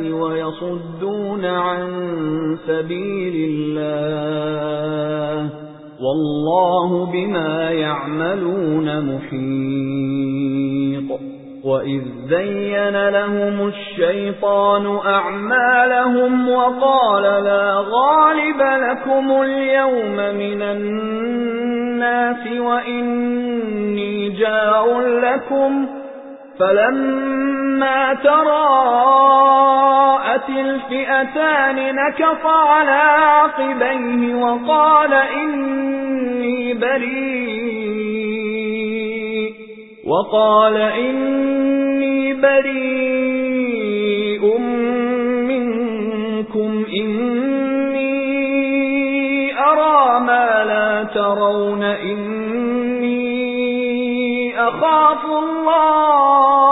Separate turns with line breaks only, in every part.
وَيَصُدُّونَ عَن سَبِيلِ اللَّهِ وَاللَّهُ بِمَا يَعْمَلُونَ مُحِيطٌ. وَإِذْ زَيَّنَ لَهُمُ الشَّيْطَانُ أَعْمَالَهُمْ وَقَالَ لَا غَالِبَ لَكُمُ الْيَوْمَ مِنَ النَّاسِ وَإِنِّي جَارٌ لَكُمْ. فَلَمَّا تَرَاءَتِ الْفِئَتَانِ نَكَصَ عَلَى عَقِبَيْهِ وَقَالَ إِنِّي بَرِيءٌ. وَقَالَ إِنِّي بَرِيءٌ مِنكُمْ. إِنِّي أَرَى مَا لَا تَرَوْنَ. إِنِّي أَخَافُ اللَّهَ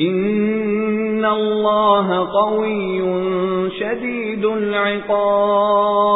إِنَّ اللَّهَ قَوِيٌّ شَدِيدُ الْعِقَابِ